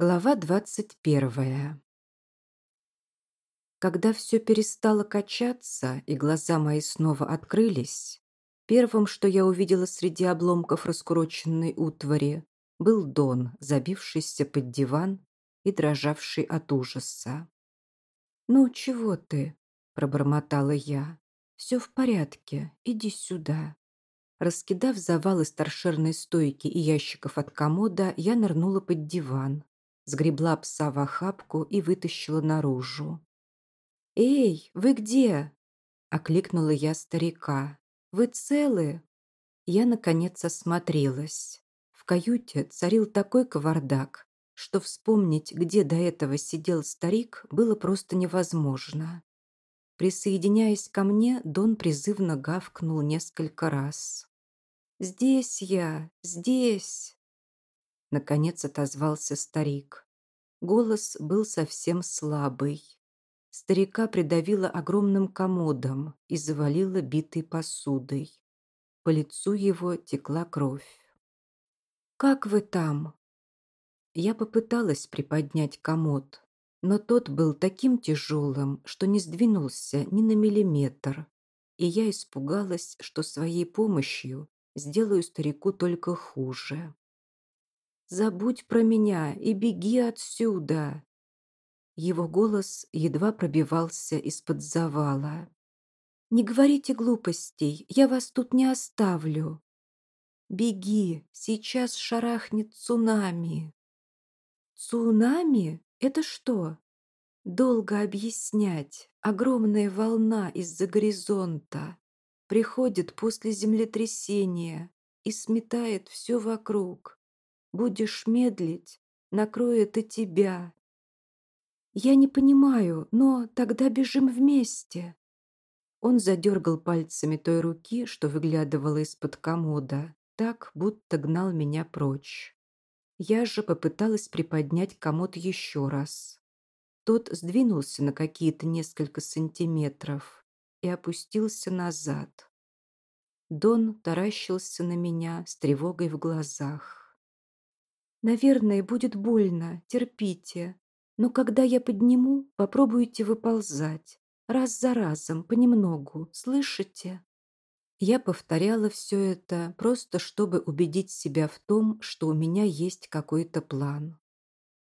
Глава двадцать первая. Когда все перестало качаться и глаза мои снова открылись, первым, что я увидела среди обломков раскуроченной утвари, был Дон, забившийся под диван и дрожавший от ужаса. «Ну, чего ты?» – пробормотала я. «Все в порядке, иди сюда». Раскидав завалы торшерной стойки и ящиков от комода, я нырнула под диван сгребла пса в охапку и вытащила наружу. «Эй, вы где?» – окликнула я старика. «Вы целы?» Я, наконец, осмотрелась. В каюте царил такой кавардак, что вспомнить, где до этого сидел старик, было просто невозможно. Присоединяясь ко мне, Дон призывно гавкнул несколько раз. «Здесь я, здесь!» Наконец отозвался старик. Голос был совсем слабый. Старика придавило огромным комодом и завалило битой посудой. По лицу его текла кровь. «Как вы там?» Я попыталась приподнять комод, но тот был таким тяжелым, что не сдвинулся ни на миллиметр, и я испугалась, что своей помощью сделаю старику только хуже. Забудь про меня и беги отсюда!» Его голос едва пробивался из-под завала. «Не говорите глупостей, я вас тут не оставлю. Беги, сейчас шарахнет цунами». «Цунами? Это что?» «Долго объяснять. Огромная волна из-за горизонта. Приходит после землетрясения и сметает все вокруг. Будешь медлить, накроет и тебя. Я не понимаю, но тогда бежим вместе. Он задергал пальцами той руки, что выглядывала из-под комода, так, будто гнал меня прочь. Я же попыталась приподнять комод еще раз. Тот сдвинулся на какие-то несколько сантиметров и опустился назад. Дон таращился на меня с тревогой в глазах. Наверное, будет больно, терпите. Но когда я подниму, попробуйте выползать. Раз за разом, понемногу, слышите? Я повторяла все это, просто чтобы убедить себя в том, что у меня есть какой-то план.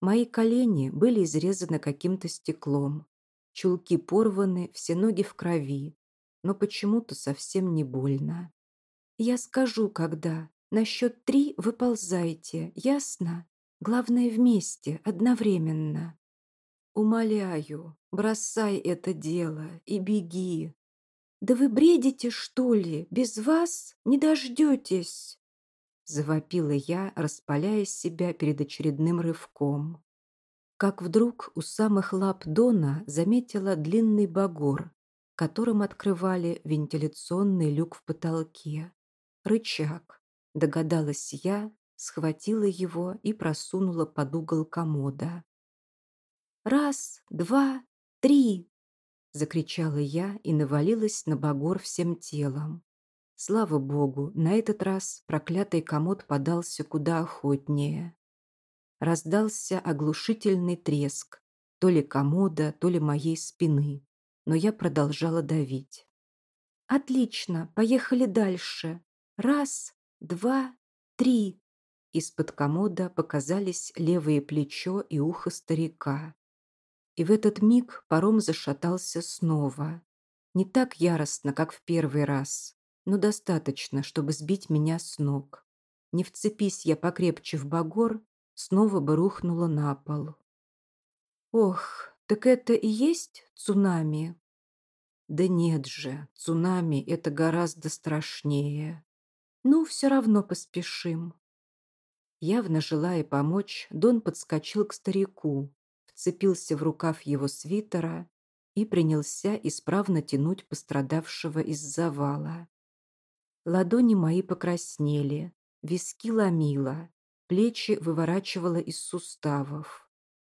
Мои колени были изрезаны каким-то стеклом. Чулки порваны, все ноги в крови, но почему-то совсем не больно. Я скажу, когда, на счет три выползайте, ясно? Главное вместе, одновременно. Умоляю, бросай это дело и беги. Да вы бредите, что ли? Без вас не дождетесь. Завопила я, распаляя себя перед очередным рывком. Как вдруг у самых лап Дона заметила длинный багор, которым открывали вентиляционный люк в потолке. Рычаг. Догадалась я, схватила его и просунула под угол комода. «Раз, два, три!» Закричала я и навалилась на багор всем телом. Слава богу, на этот раз проклятый комод подался куда охотнее. Раздался оглушительный треск, то ли комода, то ли моей спины, но я продолжала давить. «Отлично, поехали дальше. Раз, два, три. Из-под комода показались левое плечо и ухо старика. И в этот миг паром зашатался снова. Не так яростно, как в первый раз, но достаточно, чтобы сбить меня с ног. Не вцепись я покрепче в багор, снова бы рухнула на пол. Ох, так это и есть цунами? Да нет же, цунами это гораздо страшнее. Ну, все равно поспешим. Явно желая помочь, Дон подскочил к старику, вцепился в рукав его свитера и принялся исправно тянуть пострадавшего из завала. Ладони мои покраснели, виски ломило, плечи выворачивало из суставов,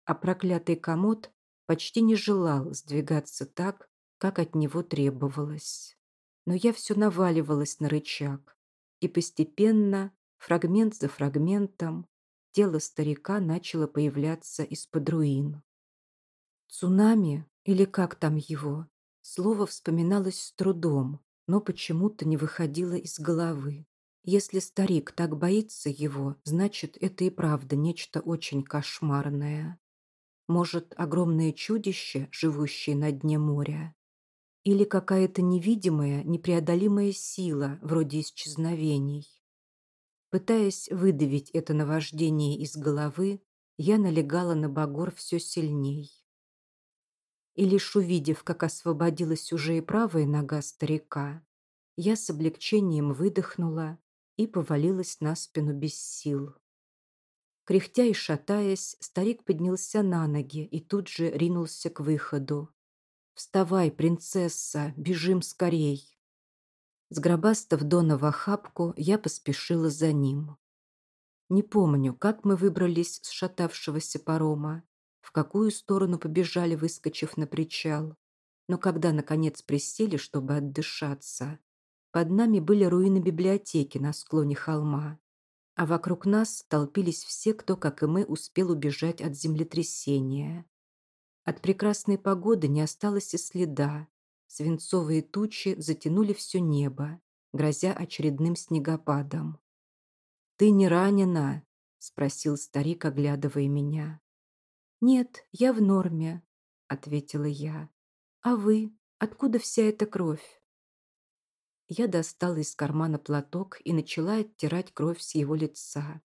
а проклятый комод почти не желал сдвигаться так, как от него требовалось. Но я все наваливалась на рычаг, и постепенно, фрагмент за фрагментом, тело старика начало появляться из-под руин. Цунами, или как там его, слово вспоминалось с трудом, но почему-то не выходило из головы. Если старик так боится его, значит, это и правда нечто очень кошмарное. Может, огромное чудище, живущее на дне моря? Или какая-то невидимая, непреодолимая сила, вроде исчезновений? Пытаясь выдавить это наваждение из головы, я налегала на Багор все сильней. И лишь увидев, как освободилась уже и правая нога старика, я с облегчением выдохнула и повалилась на спину без сил. Кряхтя и шатаясь, старик поднялся на ноги и тут же ринулся к выходу. «Вставай, принцесса, бежим скорей!» Сгробастав Дона в охапку, я поспешила за ним. Не помню, как мы выбрались с шатавшегося парома, в какую сторону побежали, выскочив на причал. Но когда, наконец, присели, чтобы отдышаться, под нами были руины библиотеки на склоне холма, а вокруг нас толпились все, кто, как и мы, успел убежать от землетрясения. От прекрасной погоды не осталось и следа. Свинцовые тучи затянули все небо, грозя очередным снегопадом. «Ты не ранена?» — спросил старик, оглядывая меня. «Нет, я в норме», — ответила я. «А вы? Откуда вся эта кровь?» Я достала из кармана платок и начала оттирать кровь с его лица.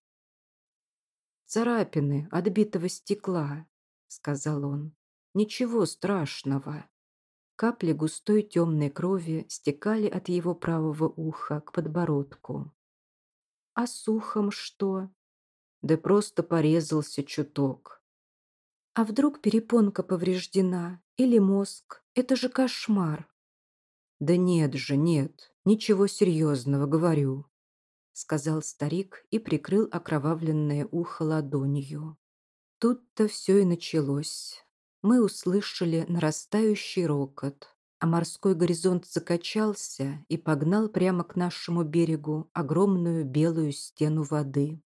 «Царапины отбитого стекла», — сказал он. «Ничего страшного». Капли густой темной крови стекали от его правого уха к подбородку. «А с ухом что?» «Да просто порезался чуток». «А вдруг перепонка повреждена? Или мозг? Это же кошмар!» «Да нет же, нет. «Ничего серьезного, говорю», — сказал старик и прикрыл окровавленное ухо ладонью. Тут-то все и началось. Мы услышали нарастающий рокот, а морской горизонт закачался и погнал прямо к нашему берегу огромную белую стену воды.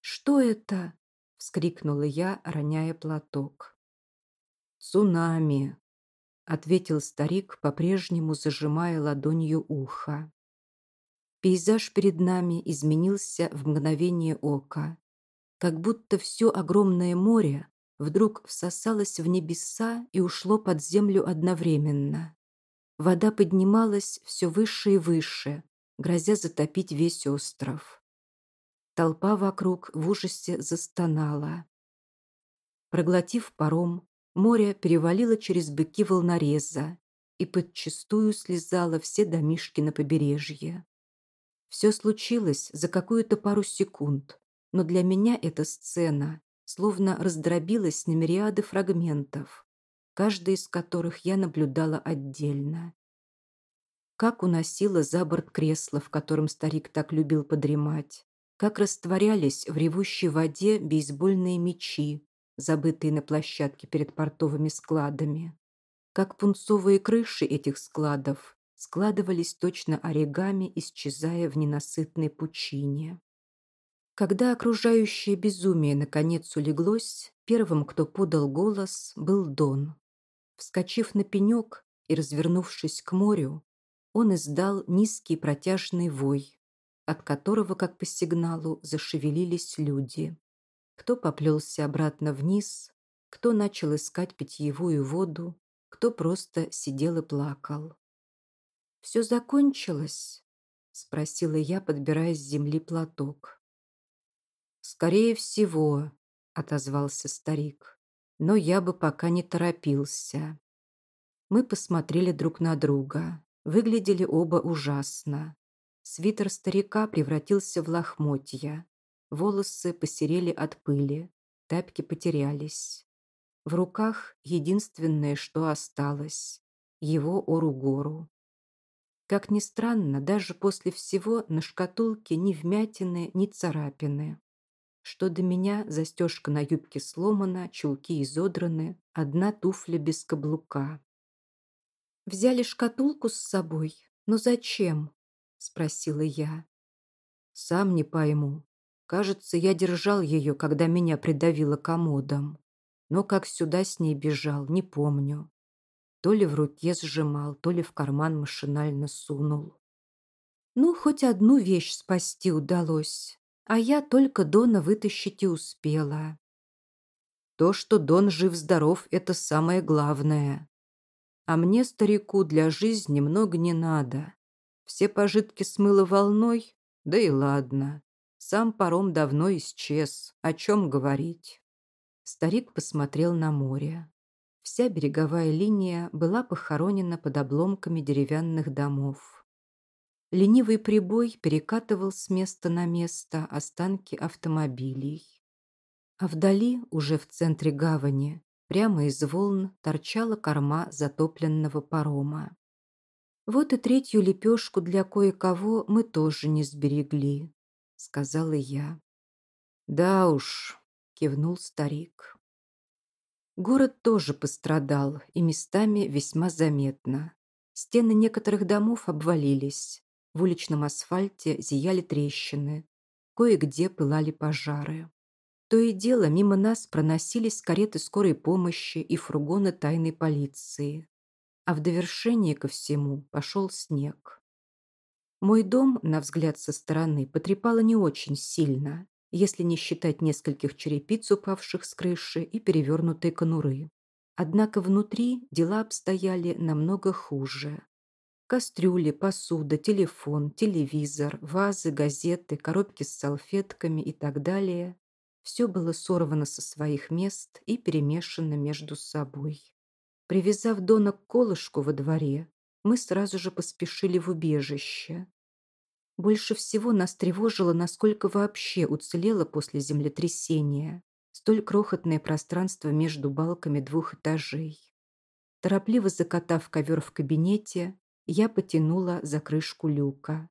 «Что это?» — вскрикнула я, роняя платок. «Цунами», ответил старик, по-прежнему зажимая ладонью ухо. Пейзаж перед нами изменился в мгновение ока, как будто все огромное море вдруг всосалось в небеса и ушло под землю одновременно. Вода поднималась все выше и выше, грозя затопить весь остров. Толпа вокруг в ужасе застонала. Проглотив паром, Море перевалило через быки волнореза и подчистую слезало все домишки на побережье. Все случилось за какую-то пару секунд, но для меня эта сцена словно раздробилась на мириады фрагментов, каждый из которых я наблюдала отдельно. Как уносило за борт кресло, в котором старик так любил подремать, как растворялись в ревущей воде бейсбольные мечи, забытые на площадке перед портовыми складами. Как пунцовые крыши этих складов складывались точно оригами, исчезая в ненасытной пучине. Когда окружающее безумие наконец улеглось, первым, кто подал голос, был Дон. Вскочив на пенек и развернувшись к морю, он издал низкий протяжный вой, от которого, как по сигналу, зашевелились люди. Кто поплелся обратно вниз, кто начал искать питьевую воду, кто просто сидел и плакал. «Все закончилось?» — спросила я, подбирая с земли платок. «Скорее всего», — отозвался старик, «но я бы пока не торопился». Мы посмотрели друг на друга. Выглядели оба ужасно. Свитер старика превратился в лохмотья. Волосы посерели от пыли, тапки потерялись. В руках единственное, что осталось – его ору-гору. Как ни странно, даже после всего на шкатулке ни вмятины, ни царапины. Что до меня, застежка на юбке сломана, чулки изодраны, одна туфля без каблука. «Взяли шкатулку с собой? Но зачем?» – спросила я. «Сам не пойму. Кажется, я держал ее, когда меня придавило комодом. Но как сюда с ней бежал, не помню. То ли в руке сжимал, то ли в карман машинально сунул. Ну, хоть одну вещь спасти удалось, а я только Дона вытащить и успела. То, что Дон жив-здоров, это самое главное. А мне, старику, для жизни много не надо. Все пожитки смыло волной, да и ладно. Сам паром давно исчез, о чем говорить. Старик посмотрел на море. Вся береговая линия была похоронена под обломками деревянных домов. Ленивый прибой перекатывал с места на место останки автомобилей. А вдали, уже в центре гавани, прямо из волн торчала корма затопленного парома. Вот и третью лепешку для кое-кого мы тоже не сберегли сказала я. Да уж, кивнул старик. Город тоже пострадал, и местами весьма заметно. Стены некоторых домов обвалились. В уличном асфальте зияли трещины. Кое-где пылали пожары. То и дело мимо нас проносились кареты скорой помощи и фургоны тайной полиции. А в довершение ко всему пошел снег. Мой дом, на взгляд со стороны, потрепало не очень сильно, если не считать нескольких черепиц, упавших с крыши и перевернутой конуры. Однако внутри дела обстояли намного хуже. Кастрюли, посуда, телефон, телевизор, вазы, газеты, коробки с салфетками и так далее – все было сорвано со своих мест и перемешано между собой. Привязав Дона к колышку во дворе, мы сразу же поспешили в убежище. Больше всего нас тревожило, насколько вообще уцелело после землетрясения столь крохотное пространство между балками двух этажей. Торопливо закатав ковер в кабинете, я потянула за крышку люка,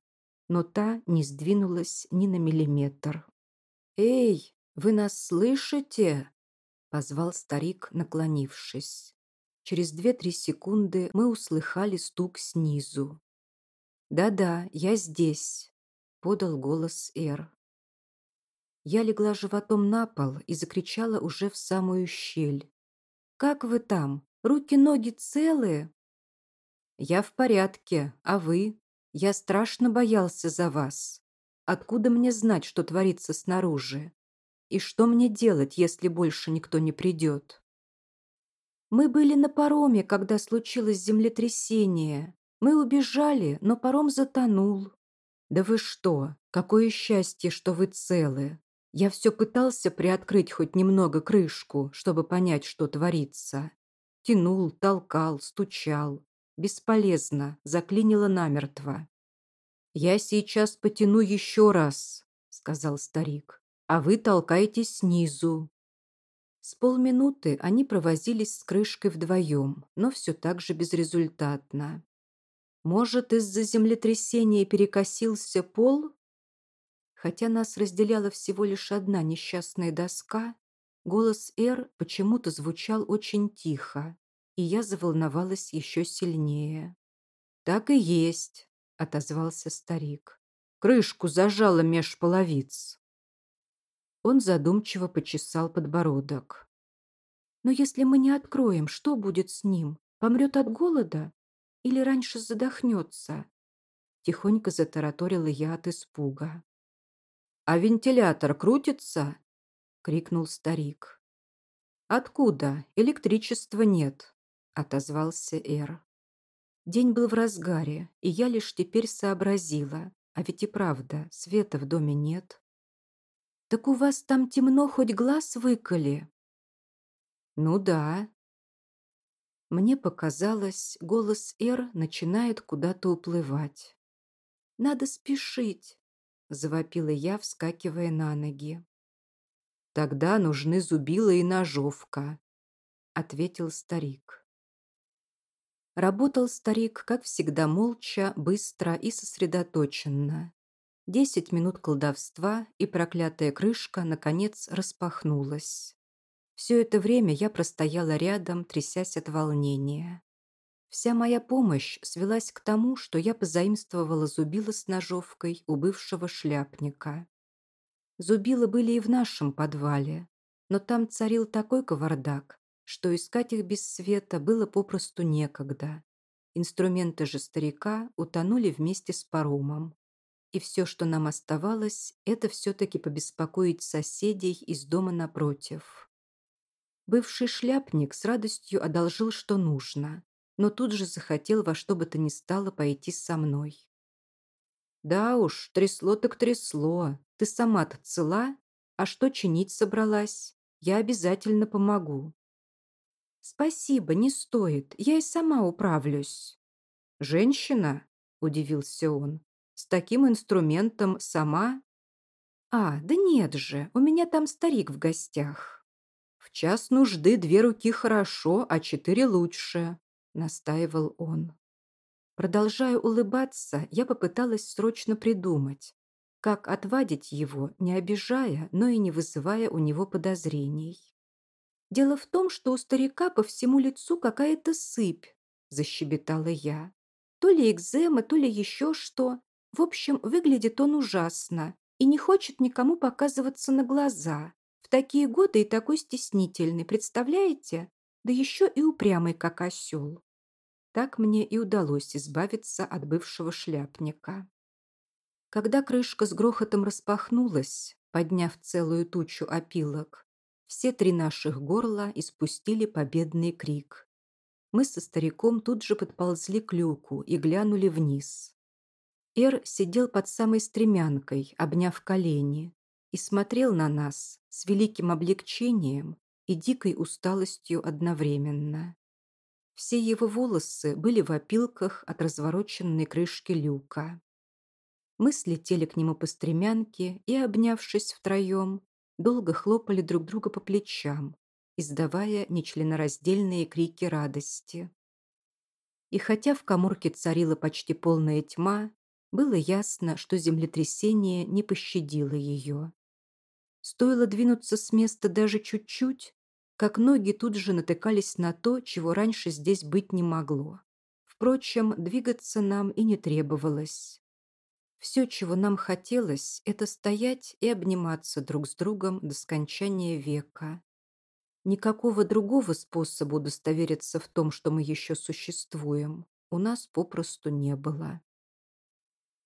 но та не сдвинулась ни на миллиметр. «Эй, вы нас слышите?» – позвал старик, наклонившись. Через две-три секунды мы услыхали стук снизу. «Да-да, я здесь», — подал голос Эр. Я легла животом на пол и закричала уже в самую щель. «Как вы там? Руки-ноги целые?» «Я в порядке, а вы? Я страшно боялся за вас. Откуда мне знать, что творится снаружи? И что мне делать, если больше никто не придет?» Мы были на пароме, когда случилось землетрясение. Мы убежали, но паром затонул. Да вы что? Какое счастье, что вы целы. Я все пытался приоткрыть хоть немного крышку, чтобы понять, что творится. Тянул, толкал, стучал. Бесполезно, заклинило намертво. «Я сейчас потяну еще раз», — сказал старик. «А вы толкаете снизу. С полминуты они провозились с крышкой вдвоем, но все так же безрезультатно. Может, из-за землетрясения перекосился пол? Хотя нас разделяла всего лишь одна несчастная доска, голос Эр почему-то звучал очень тихо, и я заволновалась еще сильнее. «Так и есть», — отозвался старик. «Крышку зажало меж половиц». Он задумчиво почесал подбородок. «Но если мы не откроем, что будет с ним? Помрет от голода? Или раньше задохнется?» Тихонько затараторила я от испуга. «А вентилятор крутится?» — крикнул старик. «Откуда? Электричества нет», — отозвался Эр. День был в разгаре, и я лишь теперь сообразила. А ведь и правда, света в доме нет. «Так у вас там темно, хоть глаз выколи?» «Ну да». Мне показалось, голос Эр начинает куда-то уплывать. «Надо спешить», — завопила я, вскакивая на ноги. «Тогда нужны зубила и ножовка», — ответил старик. Работал старик, как всегда, молча, быстро и сосредоточенно. Десять минут колдовства, и проклятая крышка, наконец, распахнулась. Все это время я простояла рядом, трясясь от волнения. Вся моя помощь свелась к тому, что я позаимствовала зубило с ножовкой у бывшего шляпника. Зубилы были и в нашем подвале, но там царил такой кавардак, что искать их без света было попросту некогда. Инструменты же старика утонули вместе с паромом. И все, что нам оставалось, это все-таки побеспокоить соседей из дома напротив. Бывший шляпник с радостью одолжил, что нужно, но тут же захотел во что бы то ни стало пойти со мной. «Да уж, трясло так трясло. Ты сама-то цела? А что чинить собралась? Я обязательно помогу». «Спасибо, не стоит. Я и сама управлюсь». «Женщина?» – удивился он. «С таким инструментом сама?» «А, да нет же, у меня там старик в гостях». «В час нужды две руки хорошо, а четыре лучше», – настаивал он. Продолжая улыбаться, я попыталась срочно придумать, как отвадить его, не обижая, но и не вызывая у него подозрений. «Дело в том, что у старика по всему лицу какая-то сыпь», – защебетала я. «То ли экзема, то ли еще что. В общем, выглядит он ужасно и не хочет никому показываться на глаза. В такие годы и такой стеснительный, представляете? Да еще и упрямый, как осел». Так мне и удалось избавиться от бывшего шляпника. Когда крышка с грохотом распахнулась, подняв целую тучу опилок, все три наших горла испустили победный крик. Мы со стариком тут же подползли к люку и глянули вниз. Эр сидел под самой стремянкой, обняв колени, и смотрел на нас с великим облегчением и дикой усталостью одновременно. Все его волосы были в опилках от развороченной крышки люка. Мы слетели к нему по стремянке и, обнявшись втроем, долго хлопали друг друга по плечам, издавая нечленораздельные крики радости. И хотя в коморке царила почти полная тьма, было ясно, что землетрясение не пощадило ее. Стоило двинуться с места даже чуть-чуть, как ноги тут же натыкались на то, чего раньше здесь быть не могло. Впрочем, двигаться нам и не требовалось. Все, чего нам хотелось, это стоять и обниматься друг с другом до скончания века. Никакого другого способа удостовериться в том, что мы еще существуем, у нас попросту не было.